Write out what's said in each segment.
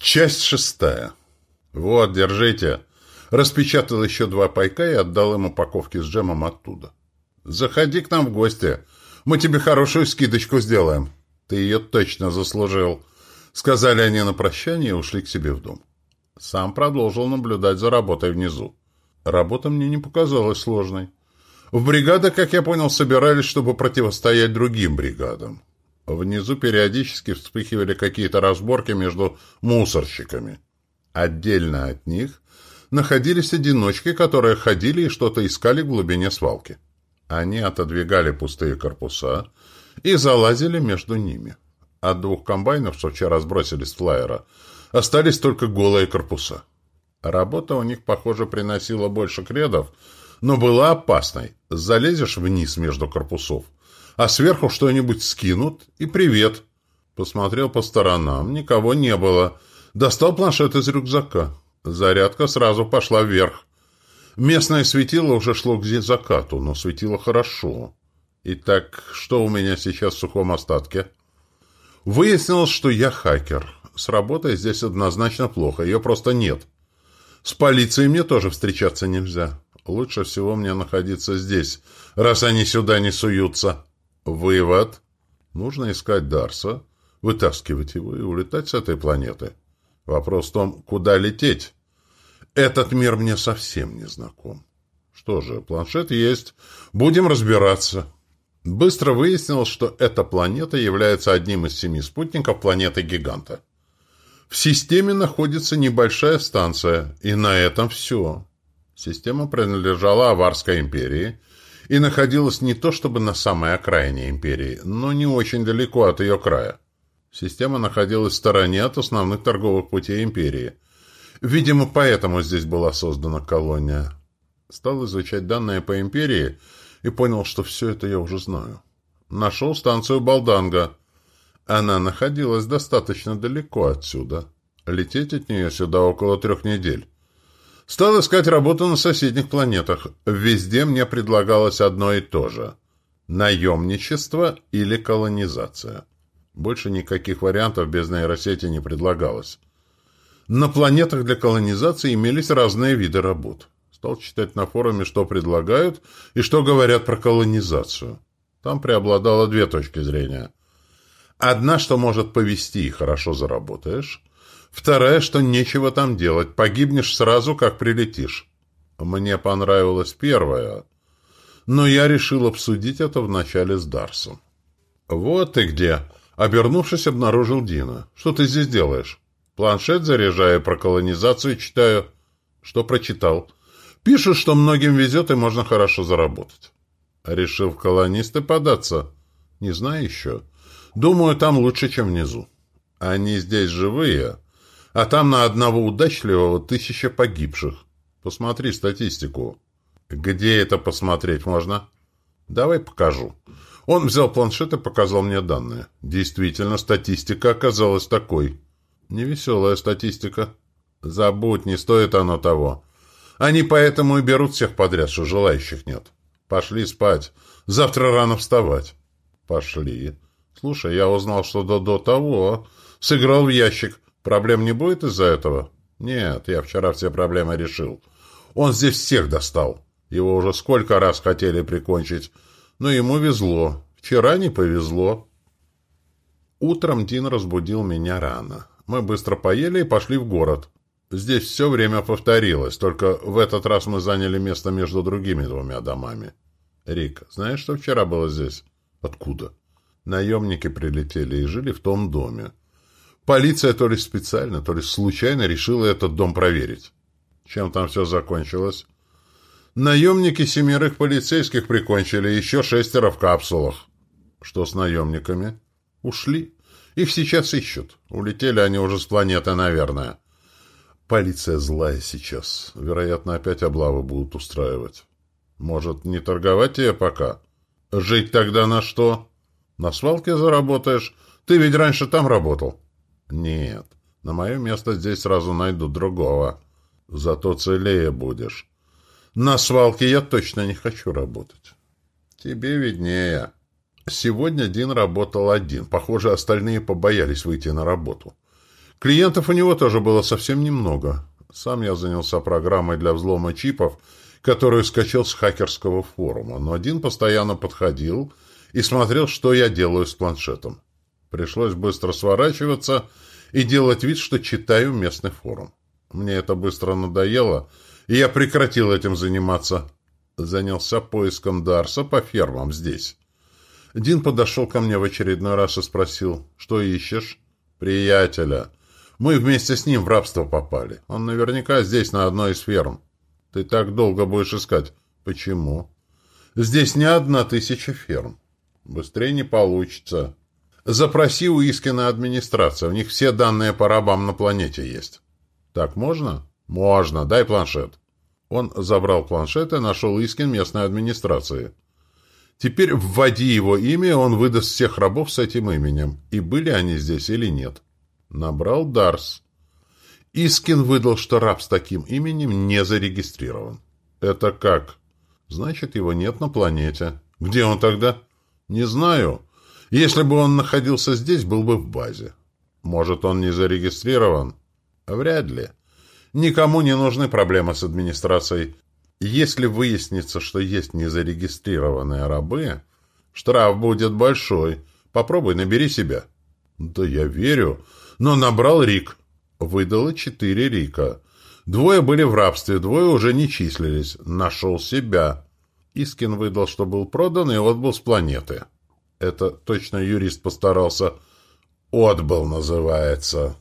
Часть шестая. Вот, держите. Распечатал еще два пайка и отдал им упаковки с джемом оттуда. Заходи к нам в гости. Мы тебе хорошую скидочку сделаем. Ты ее точно заслужил. Сказали они на прощание и ушли к себе в дом. Сам продолжил наблюдать за работой внизу. Работа мне не показалась сложной. В бригадах, как я понял, собирались, чтобы противостоять другим бригадам. Внизу периодически вспыхивали какие-то разборки между мусорщиками. Отдельно от них находились одиночки, которые ходили и что-то искали в глубине свалки. Они отодвигали пустые корпуса и залазили между ними. От двух комбайнов, что вчера сбросили с флайера, остались только голые корпуса. Работа у них, похоже, приносила больше кредов, но была опасной. Залезешь вниз между корпусов, а сверху что-нибудь скинут, и привет. Посмотрел по сторонам, никого не было. Достал планшет из рюкзака. Зарядка сразу пошла вверх. Местное светило уже шло к закату, но светило хорошо. Итак, что у меня сейчас в сухом остатке? Выяснилось, что я хакер. С работой здесь однозначно плохо, ее просто нет. С полицией мне тоже встречаться нельзя. Лучше всего мне находиться здесь, раз они сюда не суются. Вывод. Нужно искать Дарса, вытаскивать его и улетать с этой планеты. Вопрос в том, куда лететь. Этот мир мне совсем не знаком. Что же, планшет есть. Будем разбираться. Быстро выяснилось, что эта планета является одним из семи спутников планеты-гиганта. В системе находится небольшая станция, и на этом все. Система принадлежала Аварской империи и находилась не то чтобы на самой окраине империи, но не очень далеко от ее края. Система находилась в стороне от основных торговых путей империи. Видимо, поэтому здесь была создана колония. Стал изучать данные по империи и понял, что все это я уже знаю. Нашел станцию Балданга. Она находилась достаточно далеко отсюда. Лететь от нее сюда около трех недель. Стал искать работу на соседних планетах. Везде мне предлагалось одно и то же. Наемничество или колонизация. Больше никаких вариантов без нейросети не предлагалось. На планетах для колонизации имелись разные виды работ. Стал читать на форуме, что предлагают и что говорят про колонизацию. Там преобладало две точки зрения. Одна, что может повести и хорошо заработаешь. Вторая, что нечего там делать, погибнешь сразу, как прилетишь. Мне понравилась первая, но я решил обсудить это вначале с Дарсом. «Вот ты где!» Обернувшись, обнаружил Дина. «Что ты здесь делаешь?» «Планшет заряжаю, про колонизацию читаю». «Что прочитал?» «Пишут, что многим везет и можно хорошо заработать». «Решил в колонисты податься?» «Не знаю еще. Думаю, там лучше, чем внизу». «Они здесь живые?» А там на одного удачливого тысяча погибших. Посмотри статистику. Где это посмотреть можно? Давай покажу. Он взял планшет и показал мне данные. Действительно, статистика оказалась такой. Невеселая статистика. Забудь, не стоит оно того. Они поэтому и берут всех подряд, что желающих нет. Пошли спать. Завтра рано вставать. Пошли. Слушай, я узнал, что до, до того сыграл в ящик. Проблем не будет из-за этого? Нет, я вчера все проблемы решил. Он здесь всех достал. Его уже сколько раз хотели прикончить. Но ему везло. Вчера не повезло. Утром Дин разбудил меня рано. Мы быстро поели и пошли в город. Здесь все время повторилось, только в этот раз мы заняли место между другими двумя домами. Рик, знаешь, что вчера было здесь? Откуда? Наемники прилетели и жили в том доме. Полиция то ли специально, то ли случайно решила этот дом проверить. Чем там все закончилось? Наемники семерых полицейских прикончили, еще шестеро в капсулах. Что с наемниками? Ушли. Их сейчас ищут. Улетели они уже с планеты, наверное. Полиция злая сейчас. Вероятно, опять облавы будут устраивать. Может, не торговать тебе пока? Жить тогда на что? На свалке заработаешь. Ты ведь раньше там работал. Нет, на мое место здесь сразу найду другого. Зато целее будешь. На свалке я точно не хочу работать. Тебе виднее. Сегодня Дин работал один. Похоже, остальные побоялись выйти на работу. Клиентов у него тоже было совсем немного. Сам я занялся программой для взлома чипов, которую скачал с хакерского форума, но один постоянно подходил и смотрел, что я делаю с планшетом. Пришлось быстро сворачиваться и делать вид, что читаю местный форум. Мне это быстро надоело, и я прекратил этим заниматься. Занялся поиском Дарса по фермам здесь. Дин подошел ко мне в очередной раз и спросил, что ищешь? Приятеля. Мы вместе с ним в рабство попали. Он наверняка здесь, на одной из ферм. Ты так долго будешь искать. Почему? Здесь не одна тысяча ферм. Быстрее не получится. Запроси у Искина администрация. У них все данные по рабам на планете есть. Так можно? Можно. Дай планшет. Он забрал планшет и нашел Искин местной администрации. Теперь вводи его имя, он выдаст всех рабов с этим именем. И были они здесь или нет. Набрал Дарс. Искин выдал, что раб с таким именем не зарегистрирован. Это как? Значит, его нет на планете. Где он тогда? Не знаю. Если бы он находился здесь, был бы в базе. Может, он не зарегистрирован? Вряд ли. Никому не нужны проблемы с администрацией. Если выяснится, что есть незарегистрированные рабы, штраф будет большой. Попробуй, набери себя. Да я верю. Но набрал Рик. Выдало четыре Рика. Двое были в рабстве, двое уже не числились. Нашел себя. Искин выдал, что был продан и отбыл с планеты. Это точно юрист постарался. «Отбыл» называется.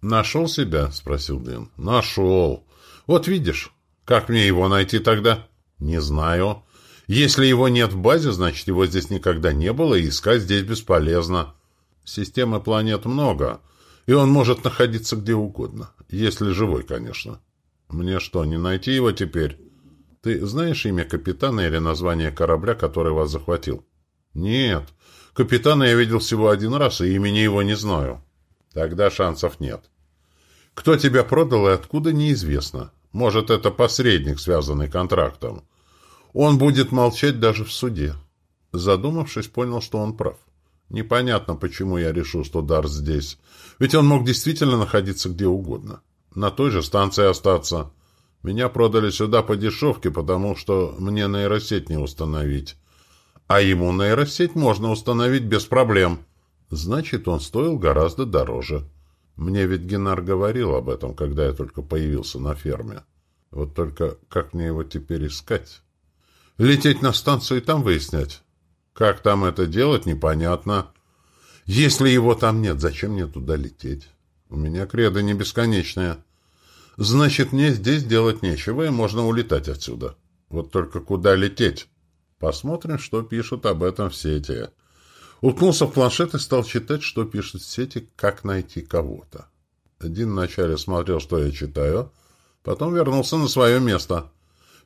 «Нашел себя?» — спросил Дин. «Нашел. Вот видишь, как мне его найти тогда?» «Не знаю. Если его нет в базе, значит, его здесь никогда не было, и искать здесь бесполезно. Системы планет много, и он может находиться где угодно. Если живой, конечно. Мне что, не найти его теперь? Ты знаешь имя капитана или название корабля, который вас захватил?» «Нет. Капитана я видел всего один раз, и имени его не знаю». «Тогда шансов нет. Кто тебя продал и откуда, неизвестно. Может, это посредник, связанный контрактом. Он будет молчать даже в суде. Задумавшись, понял, что он прав. Непонятно, почему я решил, что Дар здесь. Ведь он мог действительно находиться где угодно. На той же станции остаться. Меня продали сюда по дешевке, потому что мне нейросеть не установить. А ему нейросеть можно установить без проблем. Значит, он стоил гораздо дороже. Мне ведь Геннар говорил об этом, когда я только появился на ферме. Вот только как мне его теперь искать? Лететь на станцию и там выяснять? Как там это делать, непонятно. Если его там нет, зачем мне туда лететь? У меня кредо не бесконечное. Значит, мне здесь делать нечего, и можно улетать отсюда. Вот только куда лететь? Посмотрим, что пишут об этом в сети. Уткнулся в планшет и стал читать, что пишет в сети, как найти кого-то. Один вначале смотрел, что я читаю, потом вернулся на свое место.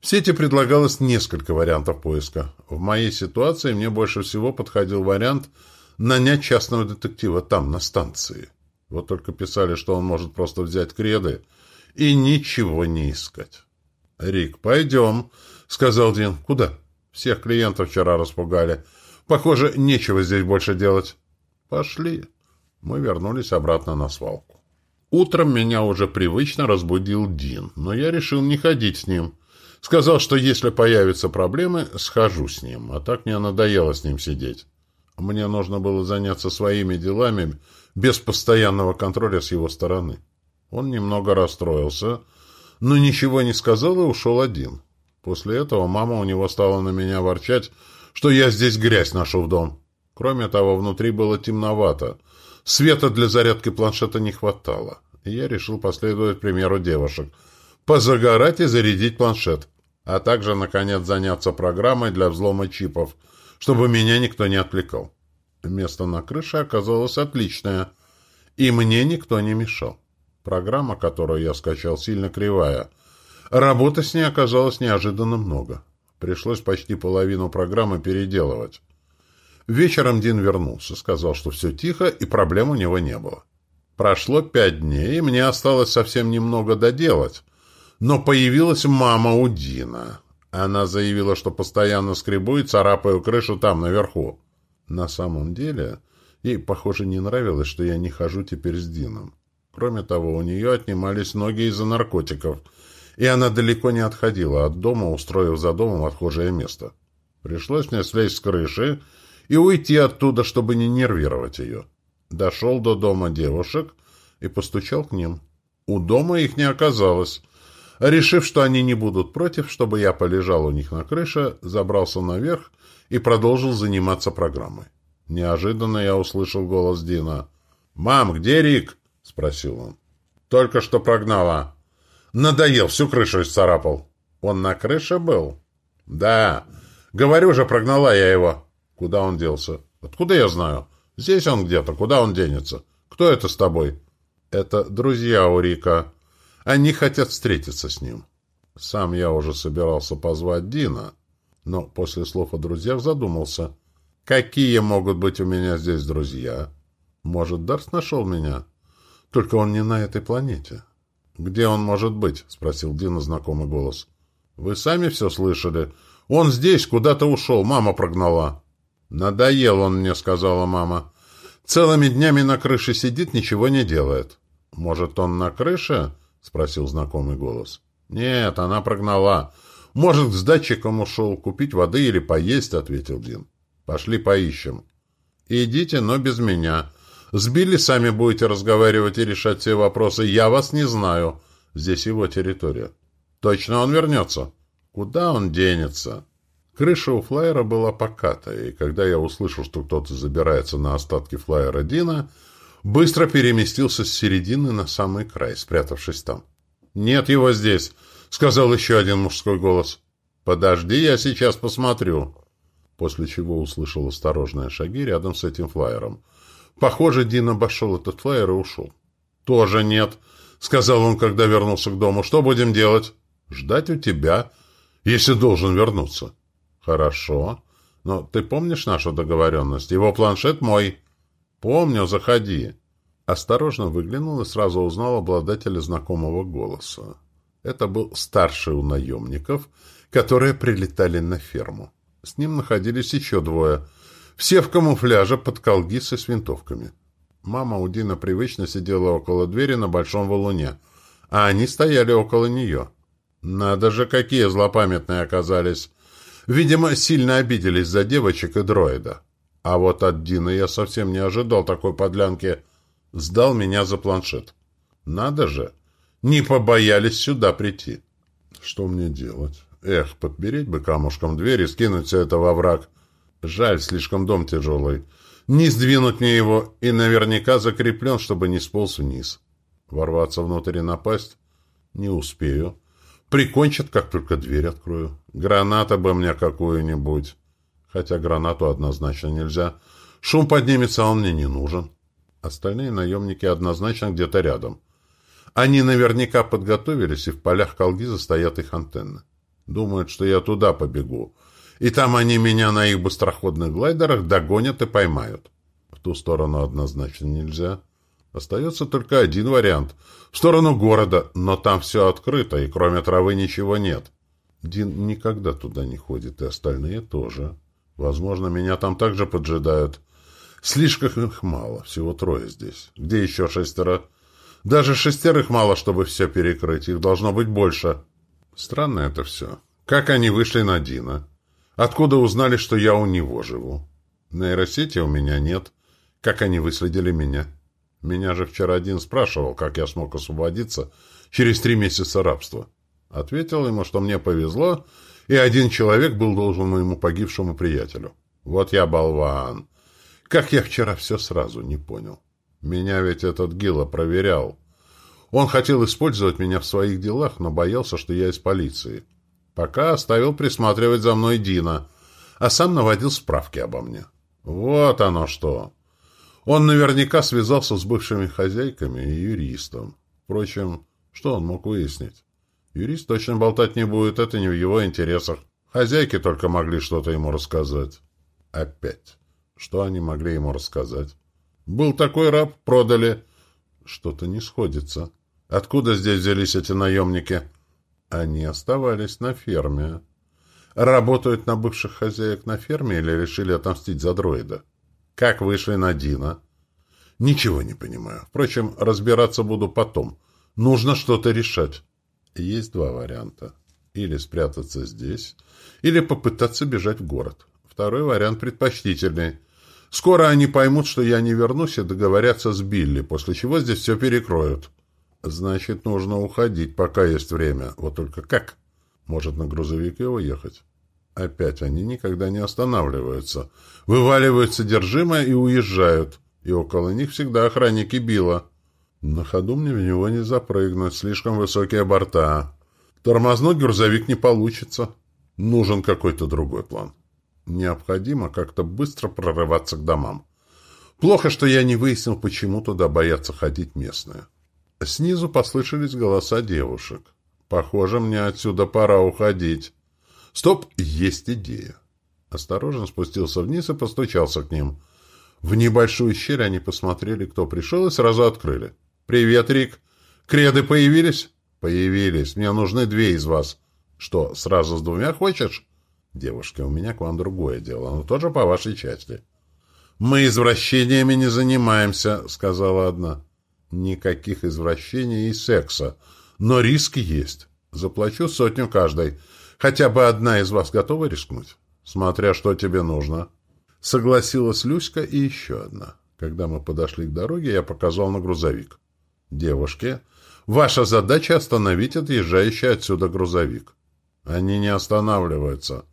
В сети предлагалось несколько вариантов поиска. В моей ситуации мне больше всего подходил вариант нанять частного детектива там, на станции. Вот только писали, что он может просто взять креды и ничего не искать. «Рик, пойдем», — сказал Дин. «Куда?» «Всех клиентов вчера распугали». Похоже, нечего здесь больше делать. Пошли. Мы вернулись обратно на свалку. Утром меня уже привычно разбудил Дин, но я решил не ходить с ним. Сказал, что если появятся проблемы, схожу с ним, а так мне надоело с ним сидеть. Мне нужно было заняться своими делами без постоянного контроля с его стороны. Он немного расстроился, но ничего не сказал и ушел один. После этого мама у него стала на меня ворчать, что я здесь грязь ношу в дом. Кроме того, внутри было темновато. Света для зарядки планшета не хватало. И я решил последовать примеру девушек. Позагорать и зарядить планшет. А также, наконец, заняться программой для взлома чипов, чтобы меня никто не отвлекал. Место на крыше оказалось отличное, и мне никто не мешал. Программа, которую я скачал, сильно кривая. Работы с ней оказалось неожиданно много. Пришлось почти половину программы переделывать. Вечером Дин вернулся, сказал, что все тихо и проблем у него не было. Прошло пять дней, и мне осталось совсем немного доделать. Но появилась мама у Дина. Она заявила, что постоянно скребу и царапаю крышу там, наверху. На самом деле, ей, похоже, не нравилось, что я не хожу теперь с Дином. Кроме того, у нее отнимались ноги из-за наркотиков, и она далеко не отходила от дома, устроив за домом отхожее место. Пришлось мне слезть с крыши и уйти оттуда, чтобы не нервировать ее. Дошел до дома девушек и постучал к ним. У дома их не оказалось. Решив, что они не будут против, чтобы я полежал у них на крыше, забрался наверх и продолжил заниматься программой. Неожиданно я услышал голос Дина. «Мам, где Рик?» — спросил он. «Только что прогнала». «Надоел, всю крышу исцарапал». «Он на крыше был?» «Да. Говорю же, прогнала я его». «Куда он делся?» «Откуда я знаю?» «Здесь он где-то. Куда он денется?» «Кто это с тобой?» «Это друзья у Рика. Они хотят встретиться с ним». Сам я уже собирался позвать Дина, но после слов о друзьях задумался. «Какие могут быть у меня здесь друзья?» «Может, Дарс нашел меня?» «Только он не на этой планете». «Где он может быть?» — спросил Дина знакомый голос. «Вы сами все слышали. Он здесь, куда-то ушел, мама прогнала». «Надоел он мне», — сказала мама. «Целыми днями на крыше сидит, ничего не делает». «Может, он на крыше?» — спросил знакомый голос. «Нет, она прогнала. Может, с датчиком ушел купить воды или поесть», — ответил Дин. «Пошли поищем». «Идите, но без меня. С Билли сами будете разговаривать и решать все вопросы. Я вас не знаю. Здесь его территория». «Точно он вернется?» «Куда он денется?» Крыша у флайера была покатая, и когда я услышал, что кто-то забирается на остатки флайера Дина, быстро переместился с середины на самый край, спрятавшись там. «Нет его здесь!» — сказал еще один мужской голос. «Подожди, я сейчас посмотрю!» После чего услышал осторожные шаги рядом с этим флайером. Похоже, Дин обошел этот флайер и ушел. «Тоже нет!» — сказал он, когда вернулся к дому. «Что будем делать?» «Ждать у тебя, если должен вернуться». «Хорошо. Но ты помнишь нашу договоренность? Его планшет мой». «Помню, заходи». Осторожно выглянул и сразу узнал обладателя знакомого голоса. Это был старший у наемников, которые прилетали на ферму. С ним находились еще двое. Все в камуфляже под колгисы с винтовками. Мама у Дина привычно сидела около двери на большом валуне, а они стояли около нее. Надо же, какие злопамятные оказались. Видимо, сильно обиделись за девочек и дроида. А вот от Дина я совсем не ожидал такой подлянки. Сдал меня за планшет. Надо же, не побоялись сюда прийти. Что мне делать? Эх, подберить бы камушком дверь и скинуть все это во враг. Жаль, слишком дом тяжелый. Не сдвинуть мне его и наверняка закреплен, чтобы не сполз вниз. Ворваться внутрь и напасть? Не успею. Прикончат, как только дверь открою. Граната бы мне какую-нибудь. Хотя гранату однозначно нельзя. Шум поднимется, а он мне не нужен. Остальные наемники однозначно где-то рядом. Они наверняка подготовились, и в полях Калгиза стоят их антенны. Думают, что я туда побегу. И там они меня на их быстроходных глайдерах догонят и поймают. В ту сторону однозначно нельзя. Остается только один вариант. В сторону города, но там все открыто, и кроме травы ничего нет. Дин никогда туда не ходит, и остальные тоже. Возможно, меня там также поджидают. Слишком их мало, всего трое здесь. Где еще шестеро? Даже шестерых мало, чтобы все перекрыть. Их должно быть больше. Странно это все. Как они вышли на Дина? Откуда узнали, что я у него живу? Нейросети у меня нет. Как они выследили меня? Меня же вчера один спрашивал, как я смог освободиться через три месяца рабства. Ответил ему, что мне повезло, и один человек был должен моему погибшему приятелю. Вот я болван. Как я вчера все сразу не понял. Меня ведь этот Гила проверял. Он хотел использовать меня в своих делах, но боялся, что я из полиции. Пока оставил присматривать за мной Дина, а сам наводил справки обо мне. Вот оно что. Он наверняка связался с бывшими хозяйками и юристом. Впрочем, что он мог выяснить? Юрист точно болтать не будет, это не в его интересах. Хозяйки только могли что-то ему рассказать. Опять. Что они могли ему рассказать? Был такой раб, продали. Что-то не сходится. Откуда здесь взялись эти наемники? Они оставались на ферме. Работают на бывших хозяек на ферме или решили отомстить за дроида? Как вышли на Дина? Ничего не понимаю. Впрочем, разбираться буду потом. Нужно что-то решать. Есть два варианта. Или спрятаться здесь, или попытаться бежать в город. Второй вариант предпочтительный. Скоро они поймут, что я не вернусь, и договорятся с Билли, после чего здесь все перекроют. Значит, нужно уходить, пока есть время. Вот только как? Может, на грузовике уехать? Опять они никогда не останавливаются. Вываливают содержимое и уезжают. И около них всегда охранники Билла. На ходу мне в него не запрыгнуть, слишком высокие борта. Тормознуть грузовик не получится. Нужен какой-то другой план. Необходимо как-то быстро прорываться к домам. Плохо, что я не выяснил, почему туда боятся ходить местные. Снизу послышались голоса девушек. Похоже, мне отсюда пора уходить. Стоп, есть идея. Осторожно спустился вниз и постучался к ним. В небольшую щель они посмотрели, кто пришел, и сразу открыли. «Привет, Рик! Креды появились?» «Появились. Мне нужны две из вас». «Что, сразу с двумя хочешь?» «Девушка, у меня к вам другое дело, но тоже по вашей части». «Мы извращениями не занимаемся», — сказала одна. «Никаких извращений и секса. Но риск есть. Заплачу сотню каждой. Хотя бы одна из вас готова рискнуть? Смотря что тебе нужно». Согласилась Люська и еще одна. Когда мы подошли к дороге, я показал на грузовик. «Девушки, ваша задача — остановить отъезжающий отсюда грузовик». «Они не останавливаются».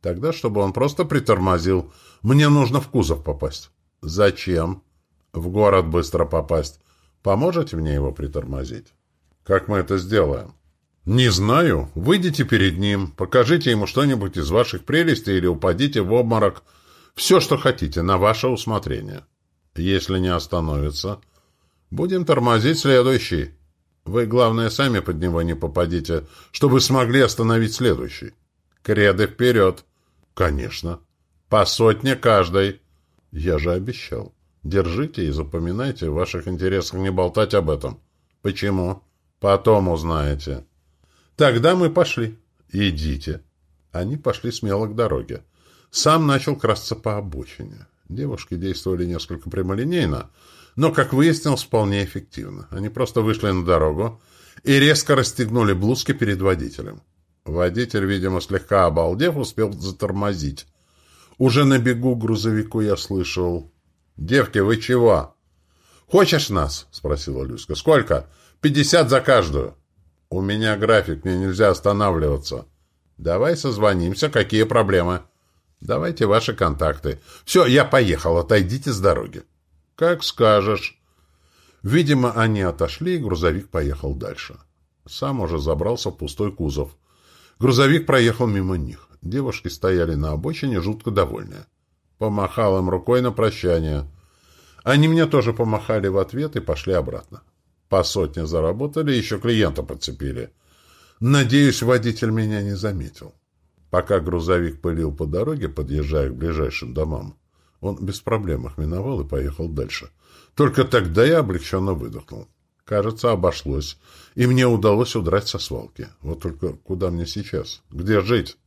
«Тогда, чтобы он просто притормозил. Мне нужно в кузов попасть». «Зачем?» «В город быстро попасть. Поможете мне его притормозить?» «Как мы это сделаем?» «Не знаю. Выйдите перед ним, покажите ему что-нибудь из ваших прелестей или упадите в обморок. Все, что хотите, на ваше усмотрение. Если не остановится, будем тормозить следующий. Вы, главное, сами под него не попадите, чтобы смогли остановить следующий. Креды вперед!» «Конечно. По сотне каждой». «Я же обещал. Держите и запоминайте, в ваших интересах не болтать об этом». «Почему?» «Потом узнаете». Тогда мы пошли. Идите. Они пошли смело к дороге. Сам начал красться по обочине. Девушки действовали несколько прямолинейно, но, как выяснилось, вполне эффективно. Они просто вышли на дорогу и резко расстегнули блузки перед водителем. Водитель, видимо, слегка обалдев, успел затормозить. Уже на бегу грузовику я слышал. «Девки, вы чего?» «Хочешь нас?» — спросила Люська. «Сколько?» «Пятьдесят за каждую». «У меня график, мне нельзя останавливаться». «Давай созвонимся, какие проблемы?» «Давайте ваши контакты». «Все, я поехал, отойдите с дороги». «Как скажешь». Видимо, они отошли, и грузовик поехал дальше. Сам уже забрался в пустой кузов. Грузовик проехал мимо них. Девушки стояли на обочине, жутко довольные. Помахал им рукой на прощание. Они мне тоже помахали в ответ и пошли обратно. По сотне заработали, еще клиента подцепили. Надеюсь, водитель меня не заметил. Пока грузовик пылил по дороге, подъезжая к ближайшим домам, он без проблем их миновал и поехал дальше. Только тогда я облегченно выдохнул. Кажется, обошлось, и мне удалось удрать со свалки. Вот только куда мне сейчас? Где жить?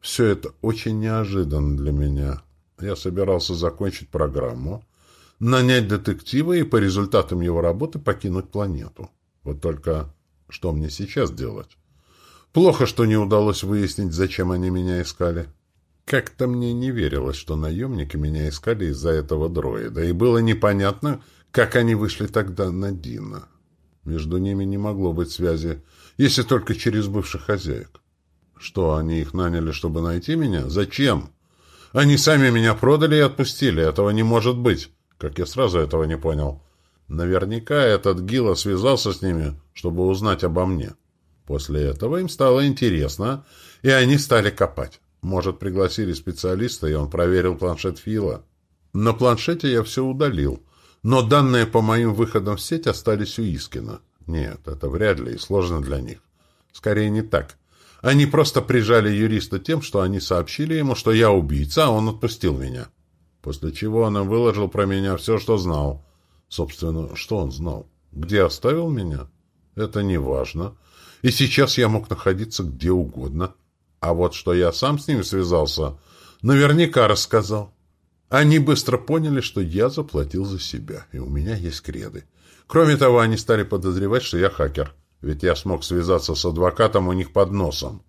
Все это очень неожиданно для меня. Я собирался закончить программу, нанять детектива и по результатам его работы покинуть планету. Вот только что мне сейчас делать? Плохо, что не удалось выяснить, зачем они меня искали. Как-то мне не верилось, что наемники меня искали из-за этого дроида, и было непонятно, как они вышли тогда на Дина. Между ними не могло быть связи, если только через бывших хозяек. Что, они их наняли, чтобы найти меня? Зачем? Они сами меня продали и отпустили. Этого не может быть. Как я сразу этого не понял. Наверняка этот Гила связался с ними, чтобы узнать обо мне. После этого им стало интересно, и они стали копать. Может, пригласили специалиста, и он проверил планшет Фила. На планшете я все удалил, но данные по моим выходам в сеть остались у Искина. Нет, это вряд ли и сложно для них. Скорее не так. Они просто прижали юриста тем, что они сообщили ему, что я убийца, а он отпустил меня. После чего он им выложил про меня все, что знал. Собственно, что он знал? Где оставил меня? Это не важно. И сейчас я мог находиться где угодно. А вот что я сам с ним связался, наверняка рассказал. Они быстро поняли, что я заплатил за себя, и у меня есть креды. Кроме того, они стали подозревать, что я хакер, ведь я смог связаться с адвокатом у них под носом.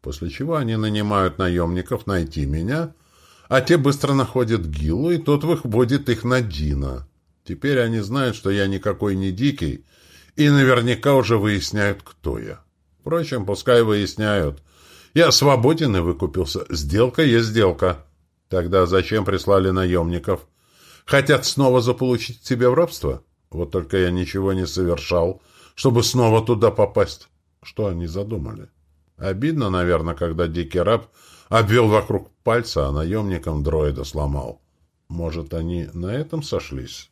После чего они нанимают наемников найти меня, а те быстро находят Гилу, и тот выводит их на Дина. Теперь они знают, что я никакой не дикий, и наверняка уже выясняют, кто я. Впрочем, пускай выясняют. Я свободен и выкупился. Сделка есть сделка. Тогда зачем прислали наемников? Хотят снова заполучить себя в рабство? Вот только я ничего не совершал, чтобы снова туда попасть. Что они задумали? Обидно, наверное, когда дикий раб обвел вокруг пальца, а наемникам дроида сломал. Может, они на этом сошлись?